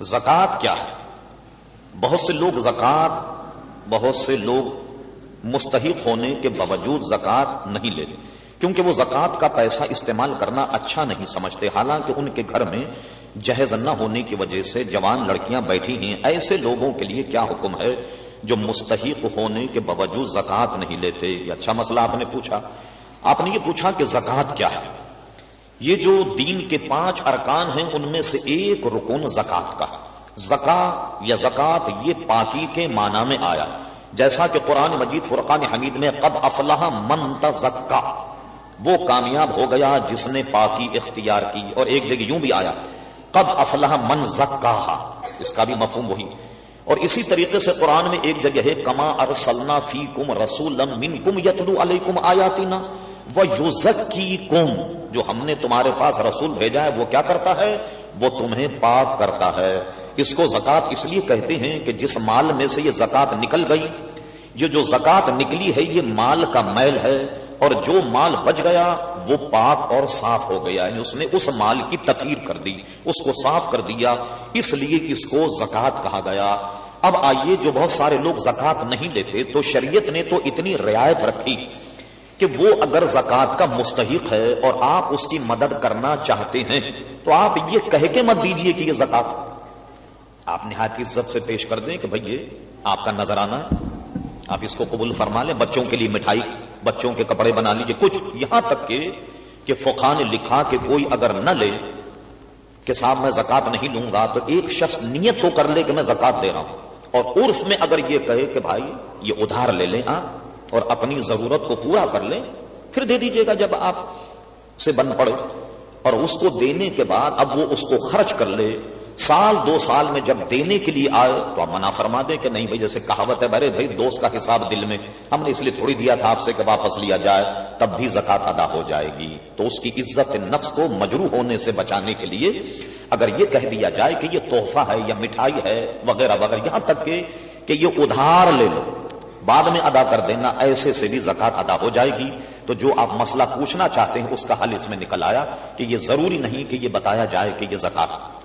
زکات کیا ہے؟ بہت سے لوگ زکات، بہت سے لوگ مستحق ہونے کے باوجود زکات نہیں لیتے، کیونکہ وہ زکات کا پیسہ استعمال کرنا اچھا نہیں سمجھتے۔ حالانکہ ان کے گھر میں جہیز نہ ہونے کی وجہ سے جوان لڑکیاں بیٹھی ہیں۔ ایسے لوگوں کے لیے کیا حکم ہے جو مستحق ہونے کے باوجود زکات نہیں لیتے؟ یہ اچھا مسئلہ آپ نے پوچھا۔ آپ نے یہ پوچھا کہ زکات کیا ہے؟ یہ جو دین کے پانچ ارکان ہیں، ان میں سے ایک رکن زکات کا۔ زکا یا زکات یہ پاکی کے معنی میں آیا۔ جیسا کہ قرآن مجید فرقان حمید میں قد افلاح من تزکا۔ وہ کامیاب ہو گیا جس نے پاکی اختیار کی۔ اور ایک جگہ یوں بھی آیا۔ قد افلاح من زکا۔ اس کا بھی مفہوم وہی۔ اور اسی طریقے سے قرآن میں ایک جگہ ہے، کما ارسلنا فی کم رسول یتلو علیکم آیاتنا۔ وہ یوزکی کم جو ہم نے تمہارے پاس رسول بھیجا ہے، وہ کیا کرتا ہے؟ وہ تمہیں پاک کرتا ہے۔ اس کو زکات اس لیے کہتے ہیں کہ جس مال میں سے یہ زکات نکل گئی، یہ جو زکات نکلی ہے، یہ مال کا میل ہے، اور جو مال بچ گیا، وہ پاک اور صاف ہو گیا۔ یعنی اس نے اس مال کی تطہیر کر دی، اس کو صاف کر دیا، اس لیے اس کو زکات کہا گیا۔ اب آئیے، جو بہت سارے لوگ زکات نہیں دیتے تو شریعت نے تو اتنی رعایت رکھی۔ کہ وہ اگر زکات کا مستحق ہے اور آپ اس کی مدد کرنا چاہتے ہیں، تو آپ یہ کہہ کے مت دیجیے کہ یہ زکات آپ نہایت عزت سے پیش کر دیں کہ بھائی یہ آپ کا نظرانہ ہے۔ آپ اس کو قبول فرما لیں، بچوں کے لیے مٹھائی، بچوں کے کپڑے بنا لیجیے۔ کچھ یہاں تک کہ کہ فقہ نے لکھا کہ کوئی اگر نہ لے کہ صاحب میں زکات نہیں لوں گا، تو ایک شخص نیت تو کر لے کہ میں زکات دے رہا ہوں۔ اور عرف میں اگر یہ کہے کہ بھائی یہ ادھار لے لیں آپ اور اپنی ضرورت کو پورا کر لیں، پھر دے دیجیے گا جب آپ سے بن پڑے اور اس کو دینے کے بعد اب وہ اس کو خرچ کر لے۔ سال، دو سال میں جب دینے کے لیے آئے تو آپ منع فرما دیں کہ نہیں بھائی، جیسے کہاوت ہے بھائی بھائی، دوست کا حساب دل میں۔ ہم نے اس لیے تھوڑی دیا تھا آپ سے کہ واپس لیا جائے، تب بھی زکات ادا ہو جائے گی۔ تو اس کی عزت نفس کو مجرو ہونے سے بچانے کے لیے اگر یہ کہہ دیا جائے کہ یہ تحفہ ہے یا مٹھائی ہے وغیرہ وغیرہ، یہاں تک کہ کہ یہ ادھار لے لو۔ بعد میں ادا کر دینا، ایسے سے بھی زکات ادا ہو جائے گی۔ تو جو آپ مسئلہ پوچھنا چاہتے ہیں، اس کا حل اس میں نکل آیا کہ یہ ضروری نہیں کہ یہ بتایا جائے کہ یہ زکات